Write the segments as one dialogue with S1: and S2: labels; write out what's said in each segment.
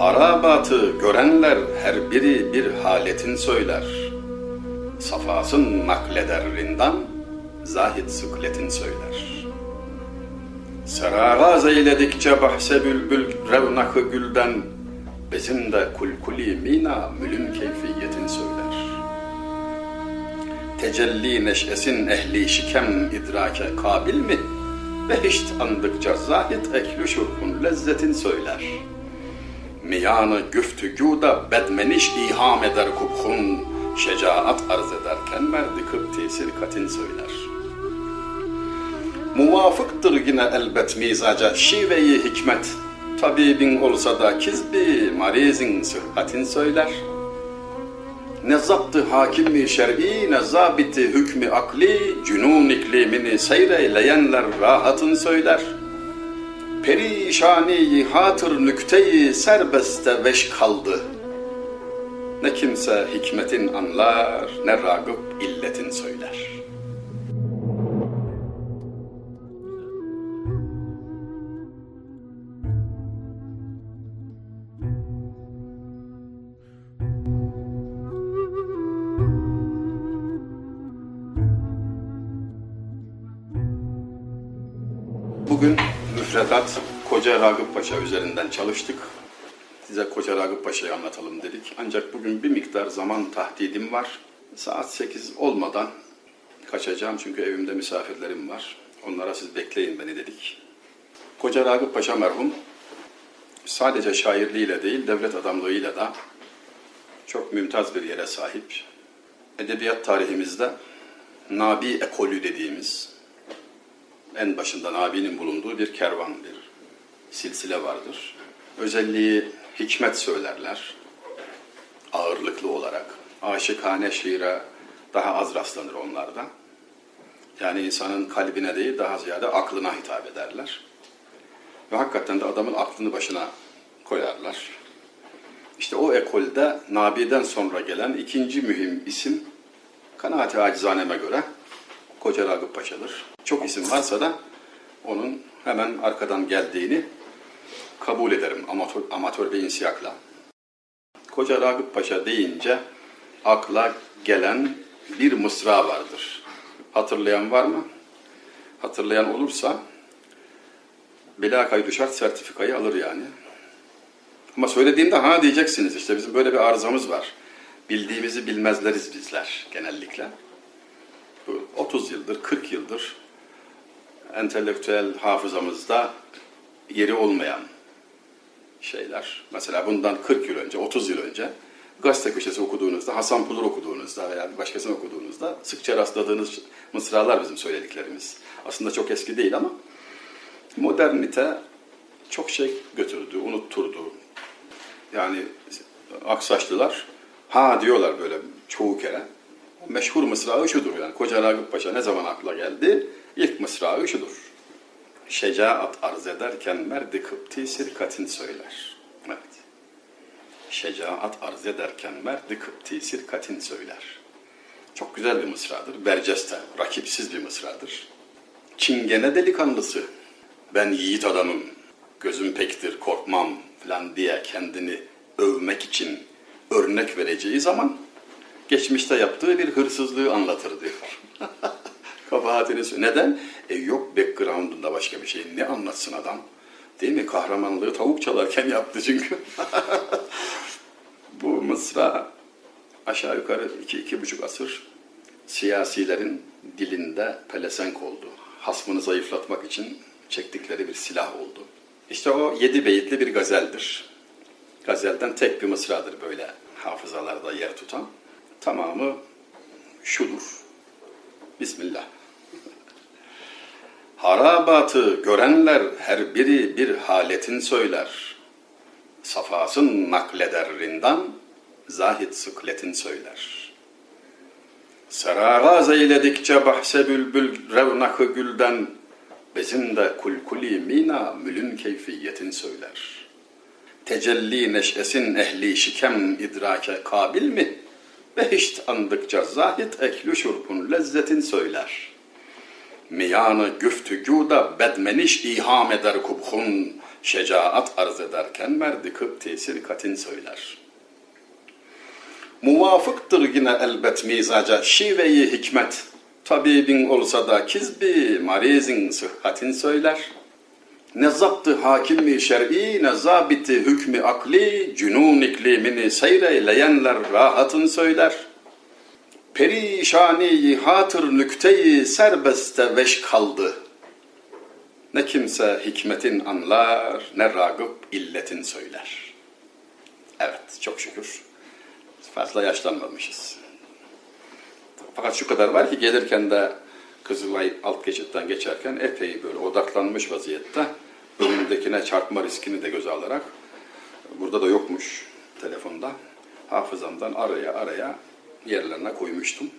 S1: Harabatı görenler her biri bir haletin söyler. Safasın nakleder rindan, zahid sıkletin söyler. Seragaz eyledikçe bahse bülbül revnakı gülden, bizim de kulkuli mina mülün keyfiyetin söyler. Tecelli neşesin ehli şikem idrake kabil mi? Behişt andıkça zahid eklü şurhun lezzetin söyler. Miyanı güftügûda bedmeniş iham eder kubhun, şecaat arz ederken merdi kıpti sirkatin söyler. Muvafıktır yine elbet mizaca şiveyi hikmet, tabibin olsa da kizbi marizin sıhhatin söyler.'' ne zaptı hakimi şer'i ne zabiti hükmü akli cünun iklimini seyreyleyenler rahatın söyler. Perişani hatır nükteyi serbeste veş kaldı. Ne kimse hikmetin anlar ne ragıp illetin söyler.'' Bugün müfredat Koca Ragıp Paşa üzerinden çalıştık. Size Koca Ragıp Paşa'yı anlatalım dedik. Ancak bugün bir miktar zaman tahdidim var. Saat 8 olmadan kaçacağım çünkü evimde misafirlerim var. Onlara siz bekleyin beni dedik. Koca Ragıp Paşa merhum sadece şairliğiyle değil devlet adamlığıyla da çok mümtaz bir yere sahip. Edebiyat tarihimizde Nabi ekolü dediğimiz en başında Nabi'nin bulunduğu bir kervan, bir silsile vardır. Özelliği hikmet söylerler, ağırlıklı olarak. Aşıkane şiire daha az rastlanır onlarda. Yani insanın kalbine değil, daha ziyade aklına hitap ederler. Ve hakikaten de adamın aklını başına koyarlar. İşte o ekolde Nabi'den sonra gelen ikinci mühim isim, kanaati acizaneme göre Koca Ragıp Paşa'dır. Çok isim varsa da onun hemen arkadan geldiğini kabul ederim amatör, amatör bir insiyakla. Koca Ragıp Paşa deyince akla gelen bir mısra vardır. Hatırlayan var mı? Hatırlayan olursa bila kaydı şart sertifikayı alır yani. Ama söylediğimde ha diyeceksiniz işte bizim böyle bir arızamız var. Bildiğimizi bilmezleriz bizler genellikle. 30 yıldır, 40 yıldır entelektüel hafızamızda yeri olmayan şeyler. Mesela bundan 40 yıl önce, 30 yıl önce gazete köşesi okuduğunuzda, Hasan Pulur okuduğunuzda veya bir başkasını okuduğunuzda sıkça rastladığınız mısralar bizim söylediklerimiz. Aslında çok eski değil ama modernite çok şey götürdü, unutturdu. Yani aksaçlılar ha diyorlar böyle çoğu kere meşhur mısrağı şudur yani. Koca Ragıp Paşa ne zaman akla geldi? İlk mısrağı şudur. Şecaat arz ederken merdi kıpti sirkatin söyler. Evet. Şecaat arz ederken merdi kıpti sirkatin söyler. Çok güzel bir mısradır. Berceste, rakipsiz bir mısradır. Çingene delikanlısı, ben yiğit adamım, gözüm pektir, korkmam falan diye kendini övmek için örnek vereceği zaman geçmişte yaptığı bir hırsızlığı anlatır diyor. Kabahatini söylüyor. Neden? E yok background'unda başka bir şey. Ne anlatsın adam? Değil mi? Kahramanlığı tavuk çalarken yaptı çünkü. Bu Mısra aşağı yukarı iki, iki buçuk asır siyasilerin dilinde pelesenk oldu. Hasmını zayıflatmak için çektikleri bir silah oldu. İşte o yedi beyitli bir gazeldir. Gazelden tek bir mısradır böyle hafızalarda yer tutan. Tamamı şudur. Bismillah. Harabatı görenler her biri bir haletin söyler. Safasın nakleder rindan, zahid sıkletin söyler. Seragaz eyledikçe bahse bülbül revnakı gülden, bizim de kulkuli mina mülün keyfiyetin söyler. Tecelli neşesin ehli şikem idrake kabil mi? Behişt andıkça zahit eklü şurkun lezzetin söyler. Miyanı güftügûda bedmeniş iham eder kubhun, şecaat arz ederken merdi kıp katin söyler. Muvafıktır yine elbet mizaca şiveyi hikmet, tabibin olsa da kizbi marizin sıhhatin söyler. Ne zaptı hakimi şer'i, ne zabiti hükmü akli, cünun iklimini seyreyleyenler rahatın söyler. Perişani hatır nükteyi serbeste veş kaldı. Ne kimse hikmetin anlar, ne ragıp illetin söyler. Evet, çok şükür fazla yaşlanmamışız. Fakat şu kadar var ki gelirken de Kızılay alt geçitten geçerken epey böyle odaklanmış vaziyette önündekine çarpma riskini de göze alarak burada da yokmuş telefonda hafızamdan araya araya yerlerine koymuştum.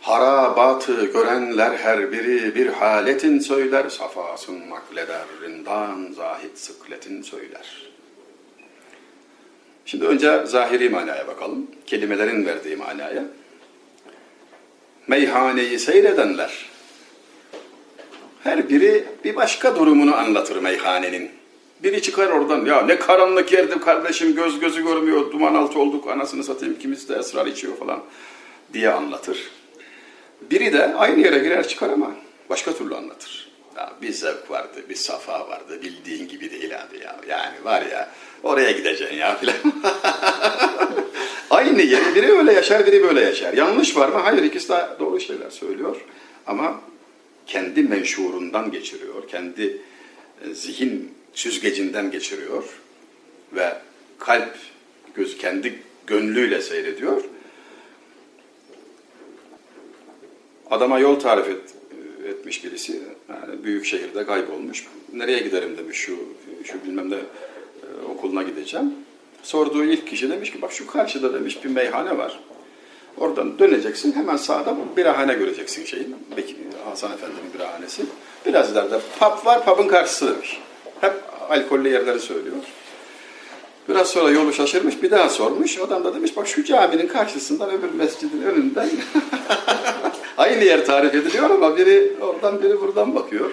S1: Harabatı görenler her biri bir haletin söyler, safasın makleder, rindan zahit sıkletin söyler. Şimdi önce zahiri manaya bakalım. Kelimelerin verdiği manaya. Meyhaneyi seyredenler. Her biri bir başka durumunu anlatır meyhanenin. Biri çıkar oradan ya ne karanlık yerdi kardeşim göz gözü görmüyor duman altı olduk anasını satayım kimisi de esrar içiyor falan diye anlatır. Biri de aynı yere girer çıkar ama başka türlü anlatır. Ya bir zevk vardı, bir safa vardı, bildiğin gibi değil abi ya. Yani var ya, oraya gideceksin ya filan. Aynı yeri biri öyle yaşar, biri böyle yaşar. Yanlış var mı? Hayır, ikisi de doğru şeyler söylüyor. Ama kendi menşurundan geçiriyor, kendi e, zihin süzgecinden geçiriyor ve kalp göz kendi gönlüyle seyrediyor. Adama yol tarif et, etmiş birisi. Yani büyük şehirde kaybolmuş. Nereye giderim demiş şu şu bilmem ne e, okuluna gideceğim. Sorduğu ilk kişi demiş ki bak şu karşıda demiş bir meyhane var. Oradan döneceksin hemen sağda bir birahane göreceksin şeyin. Bekir, Hasan Efendi'nin birahanesi. Biraz ileride pub var, pub'ın karşısı demiş. Hep alkollü yerleri söylüyor. Biraz sonra yolu şaşırmış, bir daha sormuş. Adam da demiş, bak şu caminin karşısından öbür mescidin önünden aynı yer tarif ediliyor ama biri oradan biri buradan bakıyor.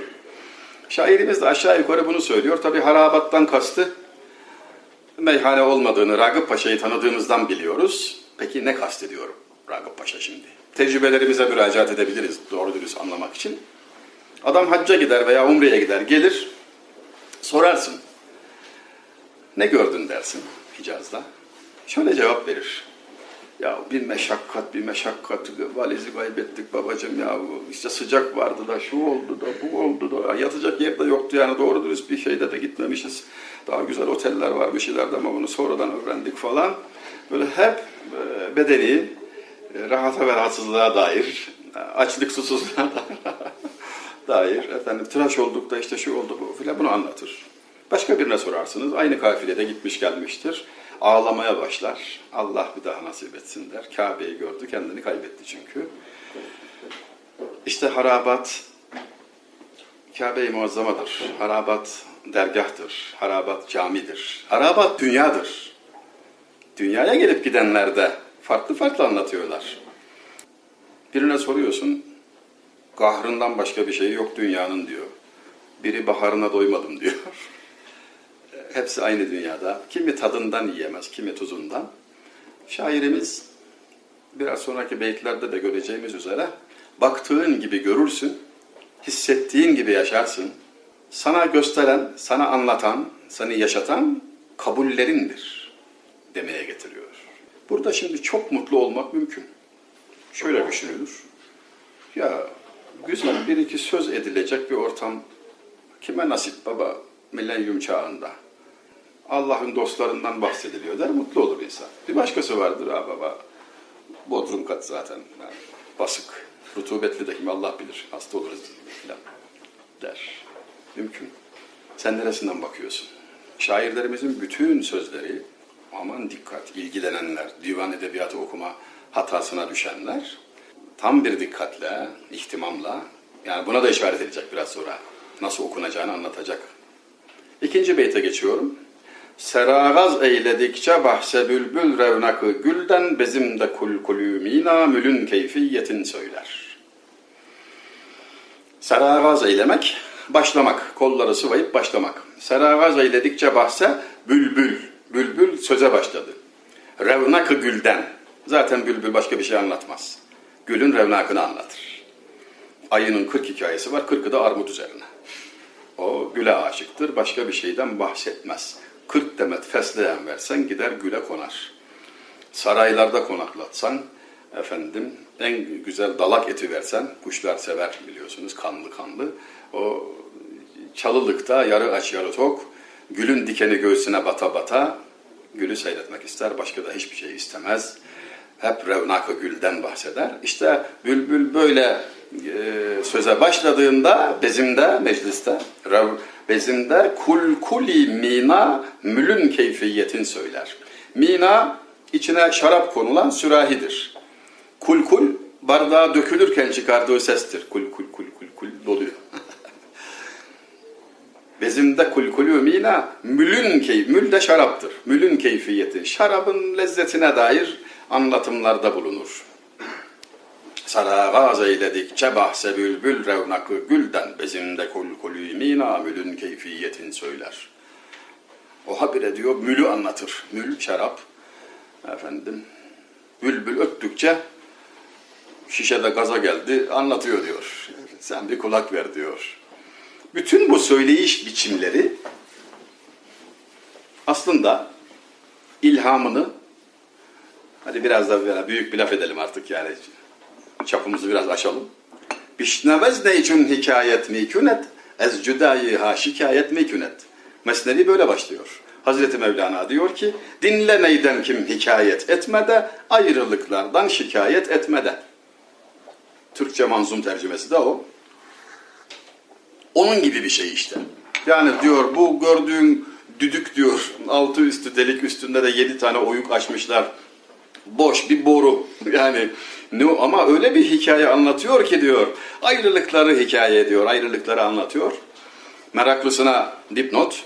S1: Şairimiz de aşağı yukarı bunu söylüyor. Tabi harabattan kastı meyhane olmadığını Ragıp Paşa'yı tanıdığımızdan biliyoruz. Peki ne kastediyor Ragıp Paşa şimdi? Tecrübelerimize müracaat edebiliriz doğru dürüst anlamak için. Adam hacca gider veya umreye gider, gelir, sorarsın. Ne gördün dersin Hicaz'da. Şöyle cevap verir. Ya bir meşakkat, bir meşakkat, valizi kaybettik babacığım ya. işte sıcak vardı da, şu oldu da, bu oldu da. Yatacak yer de yoktu yani doğru dürüst bir şeyde de gitmemişiz. Daha güzel oteller var bir şeylerde ama bunu sonradan öğrendik falan. Böyle hep e, bedeni e, rahata ve rahatsızlığa dair, açlık susuzluğa dair, efendim tıraş olduk da işte şu oldu bu filan bunu anlatır. Başka birine sorarsınız. Aynı kafilede gitmiş gelmiştir. Ağlamaya başlar. Allah bir daha nasip etsin der. Kabe'yi gördü. Kendini kaybetti çünkü. İşte harabat Kabe-i Muazzama'dır. Harabat dergahtır. Harabat camidir. Harabat dünyadır. Dünyaya gelip gidenler de farklı farklı anlatıyorlar. Birine soruyorsun, kahrından başka bir şey yok dünyanın diyor. Biri baharına doymadım diyor. Hepsi aynı dünyada. Kimi tadından yiyemez, kimi tuzundan. Şairimiz biraz sonraki beytlerde de göreceğimiz üzere baktığın gibi görürsün, hissettiğin gibi yaşarsın. Sana gösteren, sana anlatan, seni yaşatan kabullerindir demeye getiriyor. Burada şimdi çok mutlu olmak mümkün. Şöyle düşünülür. Ya güzel bir iki söz edilecek bir ortam kime nasip baba milenyum çağında. Allah'ın dostlarından bahsediliyor der, mutlu olur insan. Bir başkası vardır ha baba, bodrum kat zaten, yani basık, rutubetli de kim Allah bilir, hasta oluruz filan der. Mümkün. Sen neresinden bakıyorsun? Şairlerimizin bütün sözleri, aman dikkat, ilgilenenler, divan edebiyatı okuma hatasına düşenler, tam bir dikkatle, ihtimamla, yani buna da işaret edecek biraz sonra, nasıl okunacağını anlatacak. İkinci beyte geçiyorum. Seragaz eyledikçe bahse bülbül revnakı gülden bezimde kul kulümina mülün keyfiyetin söyler. Seragaz eylemek, başlamak. Kolları sıvayıp başlamak. Seragaz eyledikçe bahse bülbül. Bülbül söze başladı. Revnak-ı gülden. Zaten bülbül başka bir şey anlatmaz. Gülün revnakını anlatır. Ayının 40 hikayesi var, 40'ı da armut üzerine. O güle aşıktır, başka bir şeyden bahsetmez. 40 demet fesleğen versen gider güle konar. Saraylarda konaklatsan, efendim en güzel dalak eti versen, kuşlar sever biliyorsunuz kanlı kanlı. O çalılıkta yarı aç yarı tok, gülün dikeni göğsüne bata bata, gülü seyretmek ister, başka da hiçbir şey istemez. Hep revnak-ı gülden bahseder. İşte bülbül böyle e, söze başladığında bezimde, mecliste, rev, bezimde kul kuli mina mülün keyfiyetin söyler. Mina içine şarap konulan sürahidir. Kul kul bardağa dökülürken çıkardığı sestir. Kul kul kul kul kul doluyor. Bezimde kulkulü mina mülün keyf, mül de şaraptır. Mülün keyfiyeti, şarabın lezzetine dair anlatımlarda bulunur. Saragaz eyledikçe bahse bülbül revnakı gülden bezimde kulkulü mina mülün keyfiyetin söyler. O habire diyor mülü anlatır. Mül şarap. Efendim bülbül öttükçe şişede gaza geldi anlatıyor diyor. Sen bir kulak ver diyor. Bütün bu söyleyiş biçimleri aslında ilhamını hadi biraz da böyle büyük bir laf edelim artık yani çapımızı biraz aşalım. Bişnevez ne için hikayet mikünet ez cüdayi ha şikayet mikünet. Mesnevi böyle başlıyor. Hazreti Mevlana diyor ki dinle neyden kim hikayet etmede ayrılıklardan şikayet etmede. Türkçe manzum tercümesi de o. Onun gibi bir şey işte. Yani diyor bu gördüğün düdük diyor. Altı üstü delik üstünde de yedi tane oyuk açmışlar. Boş bir boru. Yani ne ama öyle bir hikaye anlatıyor ki diyor. Ayrılıkları hikaye ediyor. Ayrılıkları anlatıyor. Meraklısına dipnot.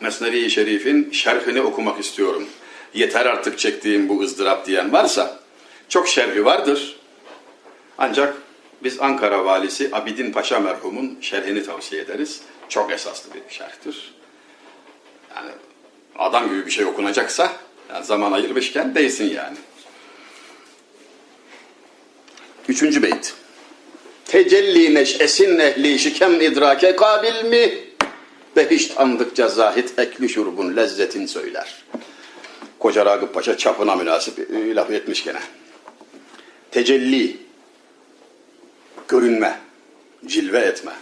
S1: Mesnevi-i Şerif'in şerhini okumak istiyorum. Yeter artık çektiğim bu ızdırap diyen varsa çok şerhi vardır. Ancak biz Ankara valisi Abidin Paşa merhumun şerhini tavsiye ederiz. Çok esaslı bir şerhtir. Yani adam gibi bir şey okunacaksa yani zaman ayırmışken değsin yani. Üçüncü beyt. Tecelli neşesin ehli şikem idrake kabil mi? Behişt andıkça zahit ekli şurbun lezzetin söyler. Koca Ragıp Paşa çapına münasip e, laf etmiş gene. Tecelli, görünme, cilve etme,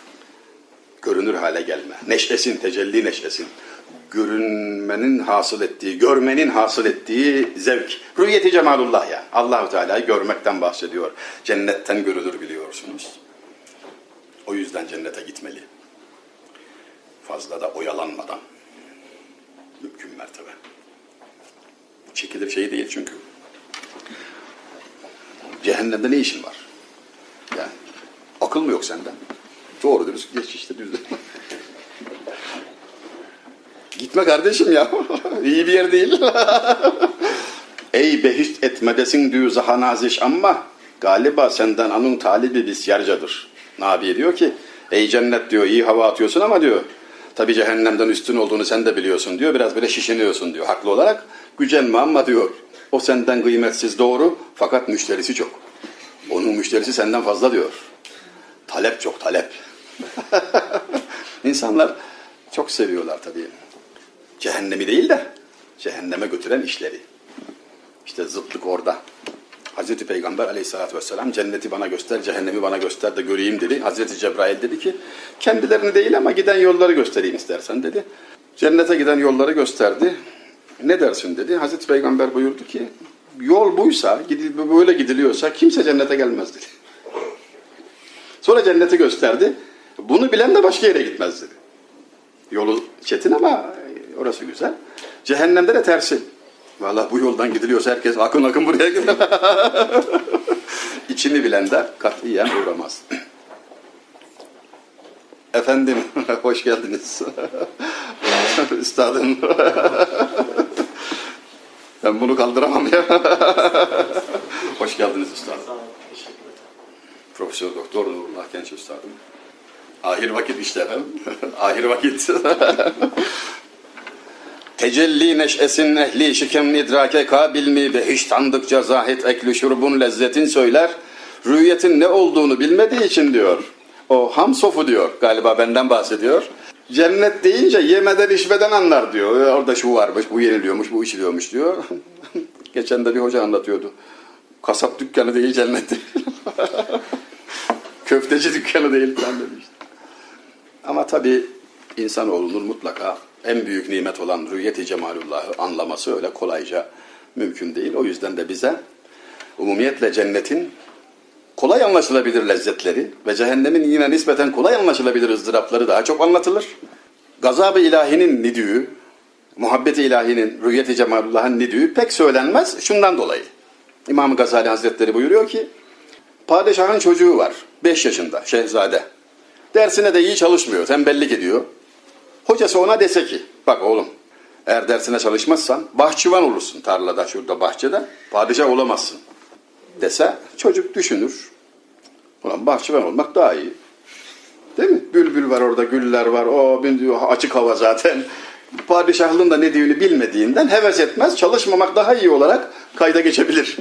S1: görünür hale gelme. Neşesin, tecelli neşesin. Görünmenin hasıl ettiği, görmenin hasıl ettiği zevk. Rüyeti cemalullah ya. Allahu Teala'yı görmekten bahsediyor. Cennetten görülür biliyorsunuz. O yüzden cennete gitmeli. Fazla da oyalanmadan. Mümkün mertebe. Çekilir şey değil çünkü. Cehennemde ne işin var? Yani akıl mı yok senden? Doğru dürüst geç işte düzde. Gitme kardeşim ya. İyi bir yer değil. Ey behişt etmedesin düğü zaha naziş ama galiba senden anın talibi bisyarcadır. Nabi diyor ki ey cennet diyor iyi hava atıyorsun ama diyor tabi cehennemden üstün olduğunu sen de biliyorsun diyor. Biraz böyle şişiniyorsun diyor haklı olarak. Gücenme ama diyor o senden kıymetsiz doğru fakat müşterisi çok. Onun müşterisi senden fazla diyor. Talep çok talep. İnsanlar çok seviyorlar tabii. Cehennemi değil de cehenneme götüren işleri. İşte zıtlık orada. Hazreti Peygamber aleyhissalatü vesselam cenneti bana göster, cehennemi bana göster de göreyim dedi. Hazreti Cebrail dedi ki kendilerini değil ama giden yolları göstereyim istersen dedi. Cennete giden yolları gösterdi. Ne dersin dedi. Hazreti Peygamber buyurdu ki yol buysa, böyle gidiliyorsa kimse cennete gelmez dedi. Sonra cenneti gösterdi. Bunu bilen de başka yere gitmez dedi. Yolu çetin ama orası güzel. Cehennemde de tersi. Vallahi bu yoldan gidiliyorsa herkes akın akın buraya gidiyor. İçini bilen de katiyen uğramaz. Efendim, hoş geldiniz. Üstadım. ben bunu kaldıramam ya. hoş geldiniz üstadım. Profesör Doktor Nurullah Genç Üstadım. Ahir vakit işte efendim. Ahir vakit. Tecelli neşesin ehli şikem idrake kabil mi ve hiç tanıdıkça zahit ekli şurbun lezzetin söyler. Rüyetin ne olduğunu bilmediği için diyor. O ham sofu diyor galiba benden bahsediyor. Cennet deyince yemeden içmeden anlar diyor. Orada şu varmış, bu yeniliyormuş, bu içiliyormuş diyor. Geçen de bir hoca anlatıyordu. Kasap dükkanı değil cennet. Köfteci dükkanı değil falan demişti. Ama tabii insanoğlunun mutlaka en büyük nimet olan rüyeti cemalullahı anlaması öyle kolayca mümkün değil. O yüzden de bize umumiyetle cennetin kolay anlaşılabilir lezzetleri ve cehennemin yine nispeten kolay anlaşılabilir ızdırapları daha çok anlatılır. Gazab-ı ilahinin nidüğü, muhabbeti ilahinin, rüyeti cemalullahın nidüğü pek söylenmez şundan dolayı. İmam Gazali Hazretleri buyuruyor ki, padişahın çocuğu var, 5 yaşında, şehzade. Dersine de iyi çalışmıyor, tembellik ediyor. Hocası ona dese ki, bak oğlum, eğer dersine çalışmazsan bahçıvan olursun tarlada, şurada bahçede, padişah olamazsın dese çocuk düşünür. Ulan bahçıvan olmak daha iyi. Değil mi? Bülbül var orada, güller var. O açık hava zaten. Padişahlığın da ne dediğini bilmediğinden heves etmez. Çalışmamak daha iyi olarak kayda geçebilir.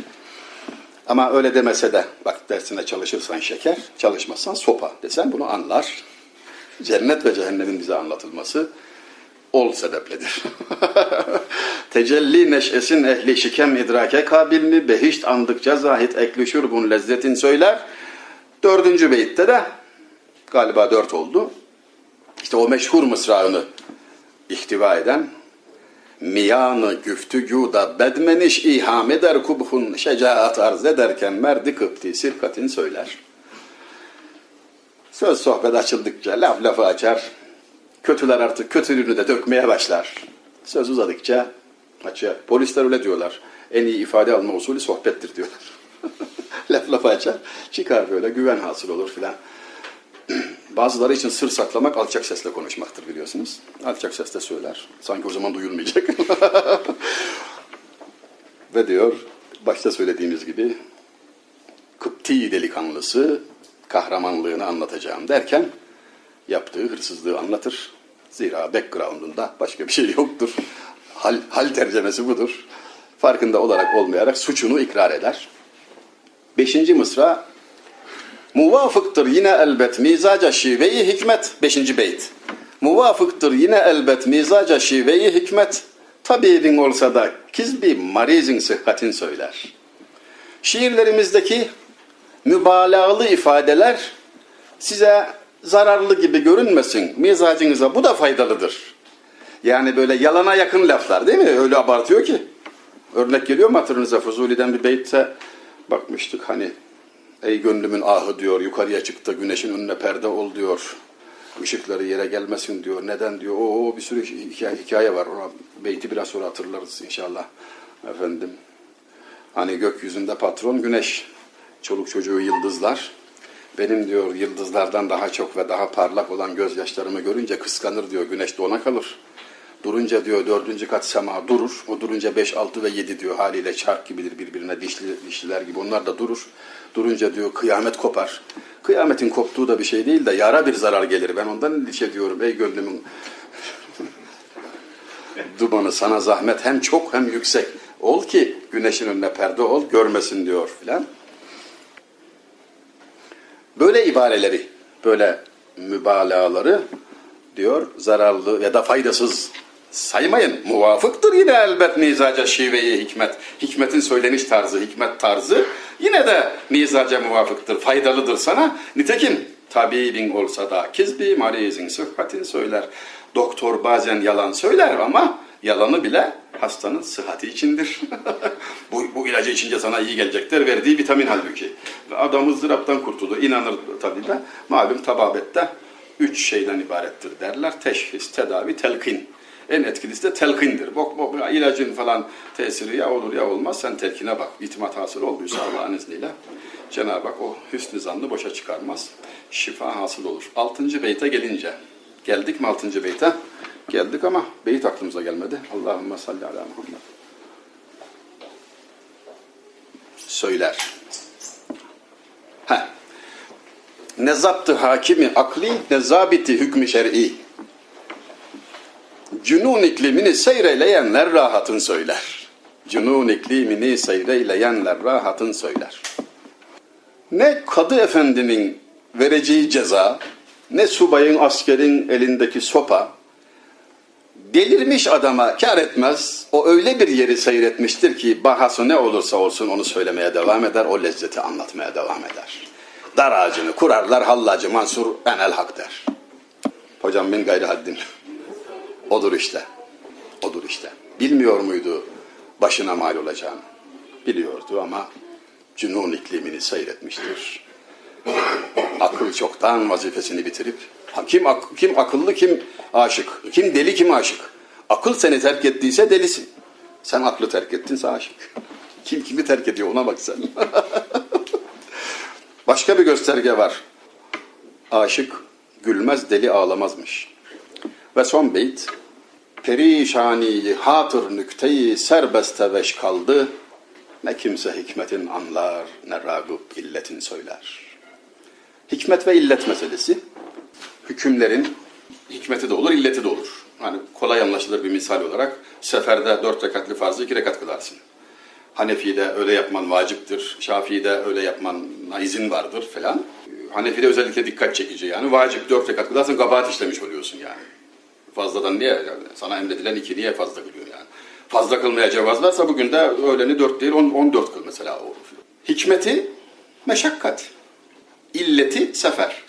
S1: Ama öyle demese de bak dersine çalışırsan şeker, çalışmazsan sopa desen bunu anlar. Cennet ve cehennemin bize anlatılması ol sebepledir. Tecelli neşesin ehli şikem idrake kabil mi? Behişt andıkça zahit ekli şurbun lezzetin söyler. Dördüncü beyitte de galiba dört oldu. İşte o meşhur mısrağını ihtiva eden miyanı güftügüda bedmeniş iham eder kubhun şecaat arz ederken merdi kıpti sirkatin söyler. Söz sohbet açıldıkça laf lafı açar. Kötüler artık kötülüğünü de dökmeye başlar. Söz uzadıkça açar. Polisler öyle diyorlar. En iyi ifade alma usulü sohbettir diyorlar. laf lafı açar. Çıkar böyle güven hasıl olur filan. Bazıları için sır saklamak alçak sesle konuşmaktır biliyorsunuz. Alçak sesle söyler. Sanki o zaman duyulmayacak. Ve diyor başta söylediğimiz gibi Kıpti delikanlısı kahramanlığını anlatacağım derken yaptığı hırsızlığı anlatır. Zira background'unda başka bir şey yoktur. Hal, hal tercemesi budur. Farkında olarak olmayarak suçunu ikrar eder. Beşinci mısra Muvafıktır yine elbet mizaca şiveyi hikmet. Beşinci beyt. Muvafıktır yine elbet mizaca şiveyi hikmet. Tabibin olsa da kizbi marizin sıhhatin söyler. Şiirlerimizdeki mübalağalı ifadeler size zararlı gibi görünmesin. Mizacınıza bu da faydalıdır. Yani böyle yalana yakın laflar değil mi? Öyle abartıyor ki. Örnek geliyor mu hatırınıza? Fuzuli'den bir beytte bakmıştık hani Ey gönlümün ahı diyor yukarıya çıktı güneşin önüne perde ol diyor. Işıkları yere gelmesin diyor. Neden diyor. O bir sürü hikaye, hikaye var. Ona beyti biraz sonra hatırlarız inşallah. Efendim. Hani gökyüzünde patron güneş. Çoluk çocuğu yıldızlar. Benim diyor yıldızlardan daha çok ve daha parlak olan gözyaşlarımı görünce kıskanır diyor. Güneş dona kalır. Durunca diyor dördüncü kat sema durur. O durunca beş, altı ve yedi diyor haliyle çark gibidir birbirine dişli, dişliler gibi. Onlar da durur. Durunca diyor kıyamet kopar. Kıyametin koptuğu da bir şey değil de yara bir zarar gelir. Ben ondan endişe diyorum ey gönlümün dumanı sana zahmet hem çok hem yüksek. Ol ki güneşin önüne perde ol görmesin diyor filan. Böyle ibareleri, böyle mübalağaları diyor zararlı ya da faydasız saymayın. Muvafıktır yine elbet mizaca şiveyi hikmet. Hikmetin söyleniş tarzı, hikmet tarzı yine de mizaca muvafıktır, faydalıdır sana. Nitekim tabibin olsa da kizbi marizin sıhhatin söyler. Doktor bazen yalan söyler ama yalanı bile hastanın sıhhati içindir. bu, bu ilacı içince sana iyi gelecektir. Verdiği vitamin halbuki. Adam ızdıraptan kurtulur. inanır tabii de. Malum tababette üç şeyden ibarettir derler. Teşhis, tedavi, telkin. En etkilisi de telkindir. Bok bok ilacın falan tesiri ya olur ya olmaz. Sen telkine bak. İtimat hasıl olduysa Allah'ın izniyle Cenab-ı Hak o hüsnü zannı boşa çıkarmaz. Şifa hasıl olur. Altıncı beyte gelince. Geldik mi altıncı beyte? Geldik ama beyit aklımıza gelmedi. Allahümme salli ala Muhammed. Söyler. Heh. Ne zaptı hakimi akli, ne zabiti hükmü şer'i. Cünun iklimini seyreleyenler rahatın söyler. Cünun iklimini seyreleyenler rahatın söyler. Ne kadı efendinin vereceği ceza, ne subayın askerin elindeki sopa, delirmiş adama kar etmez. O öyle bir yeri seyretmiştir ki bahası ne olursa olsun onu söylemeye devam eder, o lezzeti anlatmaya devam eder. Dar ağacını kurarlar, hallacı Mansur enel hak der. Hocam bin gayri haddin. Odur işte. Odur işte. Bilmiyor muydu başına mal olacağını? Biliyordu ama cünun iklimini seyretmiştir. Akıl çoktan vazifesini bitirip kim, ak- kim akıllı kim aşık, kim deli kim aşık. Akıl seni terk ettiyse delisin. Sen aklı terk ettinse aşık. Kim kimi terk ediyor ona bak sen. Başka bir gösterge var. Aşık gülmez deli ağlamazmış. Ve son beyt Perişani hatır nükteyi serbeste veş kaldı. Ne kimse hikmetin anlar, ne ragıp illetin söyler. Hikmet ve illet meselesi, hükümlerin hikmeti de olur, illeti de olur. Hani kolay anlaşılır bir misal olarak, seferde dört rekatli farzı iki rekat kılarsın. Hanefi'de öyle yapman vaciptir, Şafii'de öyle yapmana izin vardır falan. Hanefi'de özellikle dikkat çekici yani. Vacip dört rekat kılarsın, kabahat işlemiş oluyorsun yani. Fazladan niye? Yani sana emredilen iki niye fazla kılıyor yani? Fazla kılmaya cevaz varsa bugün de öğleni dört değil on, on dört kıl mesela. Hikmeti meşakkat. İlleti sefer.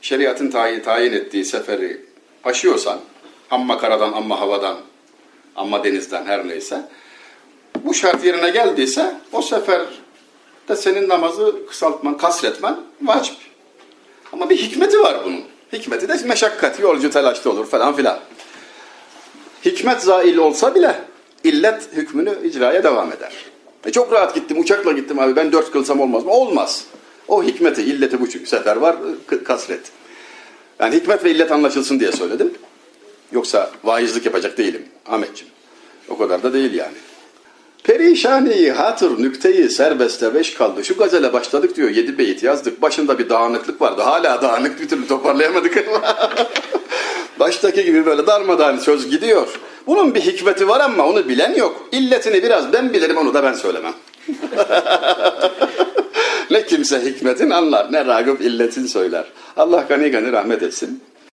S1: Şeriatın tayin, tayin ettiği seferi aşıyorsan, amma karadan, amma havadan, amma denizden her neyse, bu şart yerine geldiyse o sefer de senin namazı kısaltman, kasretmen vacip. Ama bir hikmeti var bunun. Hikmeti de meşakkat, yolcu telaşlı olur falan filan. Hikmet zail olsa bile illet hükmünü icraya devam eder. E çok rahat gittim, uçakla gittim abi ben dört kılsam olmaz mı? Olmaz. O hikmeti, illeti bu sefer var, kasret. Yani hikmet ve illet anlaşılsın diye söyledim. Yoksa vaizlik yapacak değilim Ahmetciğim. O kadar da değil yani. Perişani hatır nükteyi serbeste beş kaldı. Şu gazele başladık diyor. Yedi beyit yazdık. Başında bir dağınıklık vardı. Hala dağınık bir türlü toparlayamadık. Baştaki gibi böyle darmadağın söz gidiyor. Bunun bir hikmeti var ama onu bilen yok. İlletini biraz ben bilirim onu da ben söylemem. ne kimse hikmetin anlar ne ragıp illetin söyler. Allah gani gani rahmet etsin.